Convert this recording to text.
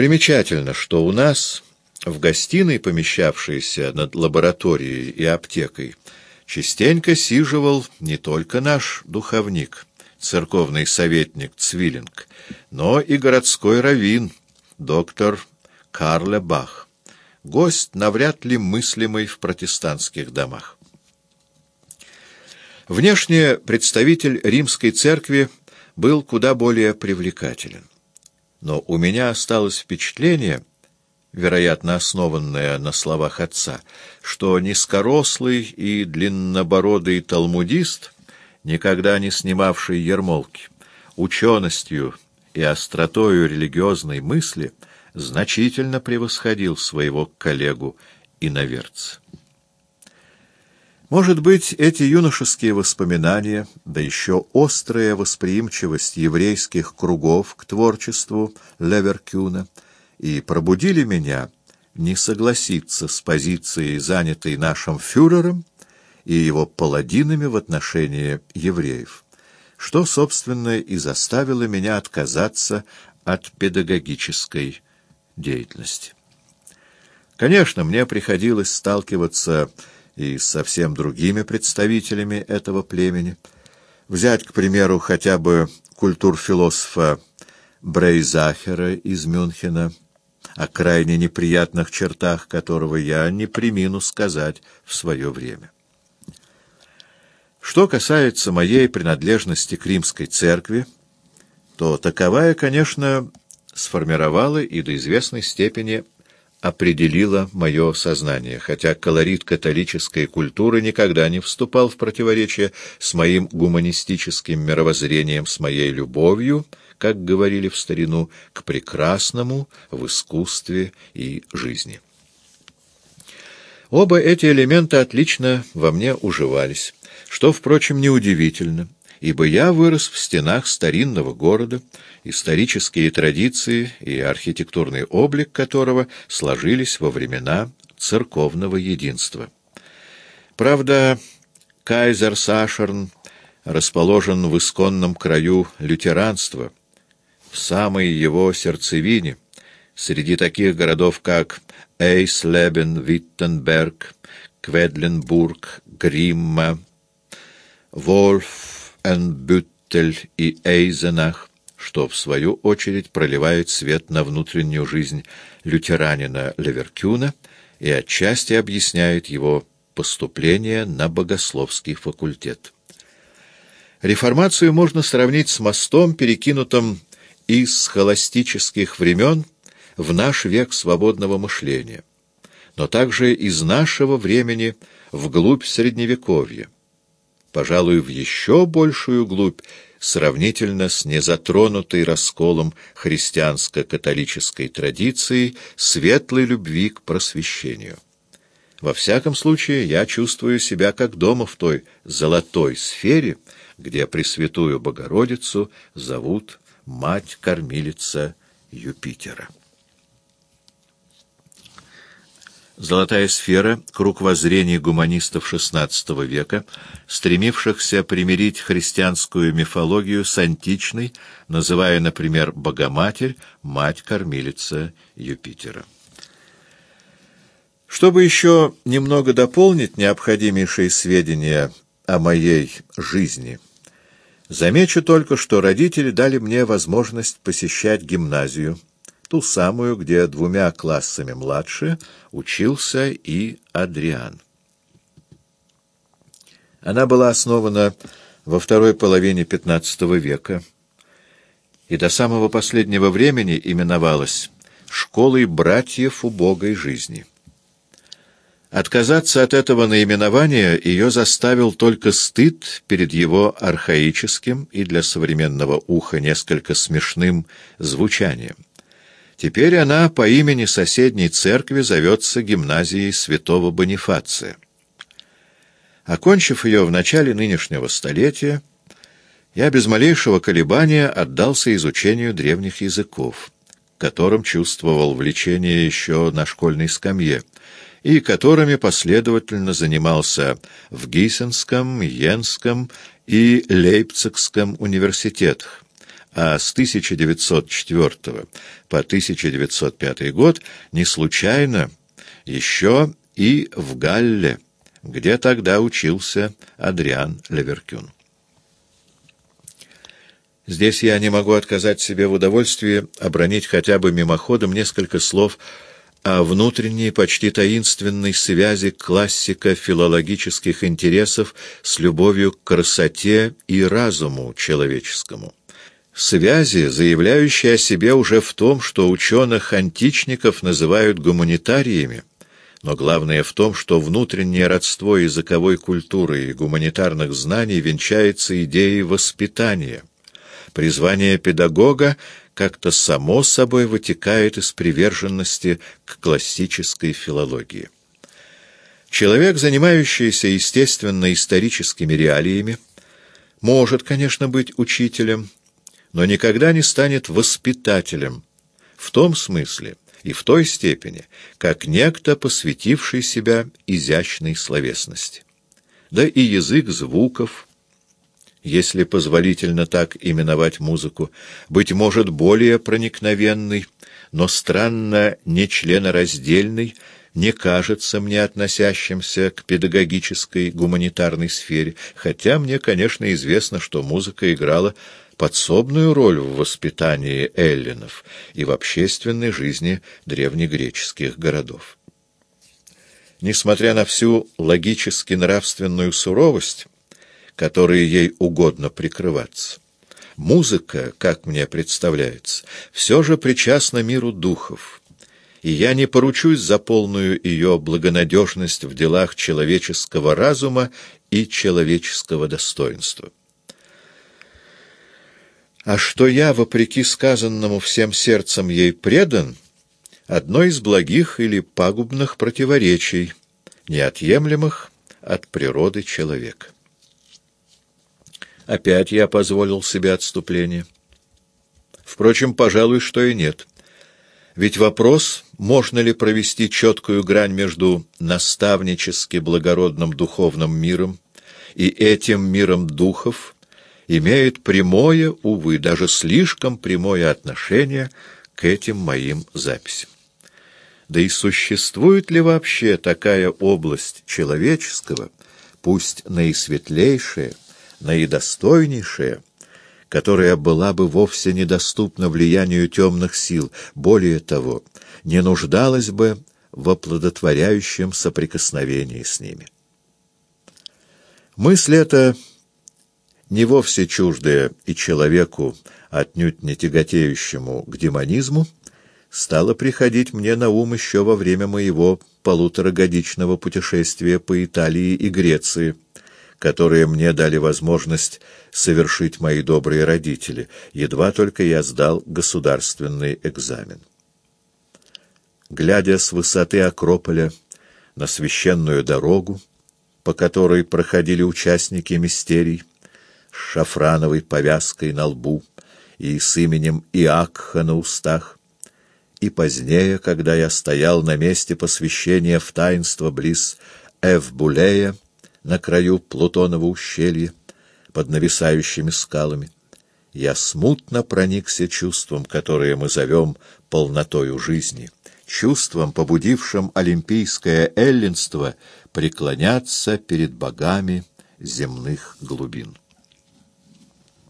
Примечательно, что у нас в гостиной, помещавшейся над лабораторией и аптекой, частенько сиживал не только наш духовник, церковный советник Цвиллинг, но и городской раввин, доктор Карле Бах, гость навряд ли мыслимый в протестантских домах. Внешне представитель римской церкви был куда более привлекателен. Но у меня осталось впечатление, вероятно, основанное на словах отца, что низкорослый и длиннобородый талмудист, никогда не снимавший ермолки, ученостью и остротою религиозной мысли значительно превосходил своего коллегу иноверца. Может быть, эти юношеские воспоминания, да еще острая восприимчивость еврейских кругов к творчеству Леверкюна и пробудили меня не согласиться с позицией, занятой нашим фюрером и его паладинами в отношении евреев, что, собственно, и заставило меня отказаться от педагогической деятельности. Конечно, мне приходилось сталкиваться с и совсем другими представителями этого племени. Взять, к примеру, хотя бы культурфилософа Брейзахера из Мюнхена, о крайне неприятных чертах которого я не примину сказать в свое время. Что касается моей принадлежности к римской церкви, то таковая, конечно, сформировала и до известной степени определило мое сознание, хотя колорит католической культуры никогда не вступал в противоречие с моим гуманистическим мировоззрением, с моей любовью, как говорили в старину, к прекрасному в искусстве и жизни. Оба эти элемента отлично во мне уживались, что, впрочем, неудивительно — ибо я вырос в стенах старинного города, исторические традиции и архитектурный облик которого сложились во времена церковного единства. Правда, Кайзер Сашерн расположен в исконном краю лютеранства, в самой его сердцевине, среди таких городов, как Эйслебен, Виттенберг, Кведленбург, Гримма, Вольф, Энбюттель и Эйзенах, что, в свою очередь, проливает свет на внутреннюю жизнь лютеранина Леверкюна и отчасти объясняет его поступление на богословский факультет. Реформацию можно сравнить с мостом, перекинутым из схоластических времен в наш век свободного мышления, но также из нашего времени вглубь Средневековья пожалуй, в еще большую глубь, сравнительно с незатронутой расколом христианско-католической традиции светлой любви к просвещению. Во всяком случае, я чувствую себя как дома в той золотой сфере, где Пресвятую Богородицу зовут Мать-Кормилица Юпитера. Золотая сфера — круг воззрений гуманистов XVI века, стремившихся примирить христианскую мифологию с античной, называя, например, Богоматерь, мать-кормилица Юпитера. Чтобы еще немного дополнить необходимейшие сведения о моей жизни, замечу только, что родители дали мне возможность посещать гимназию, ту самую, где двумя классами младше учился и Адриан. Она была основана во второй половине XV века и до самого последнего времени именовалась «Школой братьев убогой жизни». Отказаться от этого наименования ее заставил только стыд перед его архаическим и для современного уха несколько смешным звучанием. Теперь она по имени соседней церкви зовется гимназией святого Бонифация. Окончив ее в начале нынешнего столетия, я без малейшего колебания отдался изучению древних языков, которым чувствовал влечение еще на школьной скамье, и которыми последовательно занимался в Гиссенском, Йенском и Лейпцигском университетах, а с 1904 по 1905 год не случайно еще и в Галле, где тогда учился Адриан Леверкюн. Здесь я не могу отказать себе в удовольствии обронить хотя бы мимоходом несколько слов о внутренней, почти таинственной связи классика филологических интересов с любовью к красоте и разуму человеческому. Связи, заявляющие о себе уже в том, что ученых-античников называют гуманитариями, но главное в том, что внутреннее родство языковой культуры и гуманитарных знаний венчается идеей воспитания. Призвание педагога как-то само собой вытекает из приверженности к классической филологии. Человек, занимающийся естественно-историческими реалиями, может, конечно, быть учителем, но никогда не станет воспитателем, в том смысле и в той степени, как некто, посвятивший себя изящной словесности. Да и язык звуков – если позволительно так именовать музыку, быть может, более проникновенный, но странно нечленораздельный, не кажется мне относящимся к педагогической гуманитарной сфере, хотя мне, конечно, известно, что музыка играла подсобную роль в воспитании эллинов и в общественной жизни древнегреческих городов. Несмотря на всю логически-нравственную суровость, которые ей угодно прикрываться. Музыка, как мне представляется, все же причастна миру духов, и я не поручусь за полную ее благонадежность в делах человеческого разума и человеческого достоинства. А что я, вопреки сказанному всем сердцем ей предан, одно из благих или пагубных противоречий, неотъемлемых от природы человека. Опять я позволил себе отступление. Впрочем, пожалуй, что и нет. Ведь вопрос, можно ли провести четкую грань между наставнически благородным духовным миром и этим миром духов, имеет прямое, увы, даже слишком прямое отношение к этим моим записям. Да и существует ли вообще такая область человеческого, пусть наисветлейшая, наидостойнейшая, которая была бы вовсе недоступна влиянию темных сил, более того, не нуждалась бы в оплодотворяющем соприкосновении с ними. Мысль эта, не вовсе чуждая и человеку, отнюдь не тяготеющему к демонизму, стала приходить мне на ум еще во время моего полуторагодичного путешествия по Италии и Греции, которые мне дали возможность совершить мои добрые родители, едва только я сдал государственный экзамен. Глядя с высоты Акрополя на священную дорогу, по которой проходили участники мистерий, с шафрановой повязкой на лбу и с именем Иакха на устах, и позднее, когда я стоял на месте посвящения в таинство близ Эвбулея, на краю Плутонова ущелья, под нависающими скалами. Я смутно проникся чувством, которое мы зовем полнотою жизни, чувством, побудившим олимпийское эллинство преклоняться перед богами земных глубин.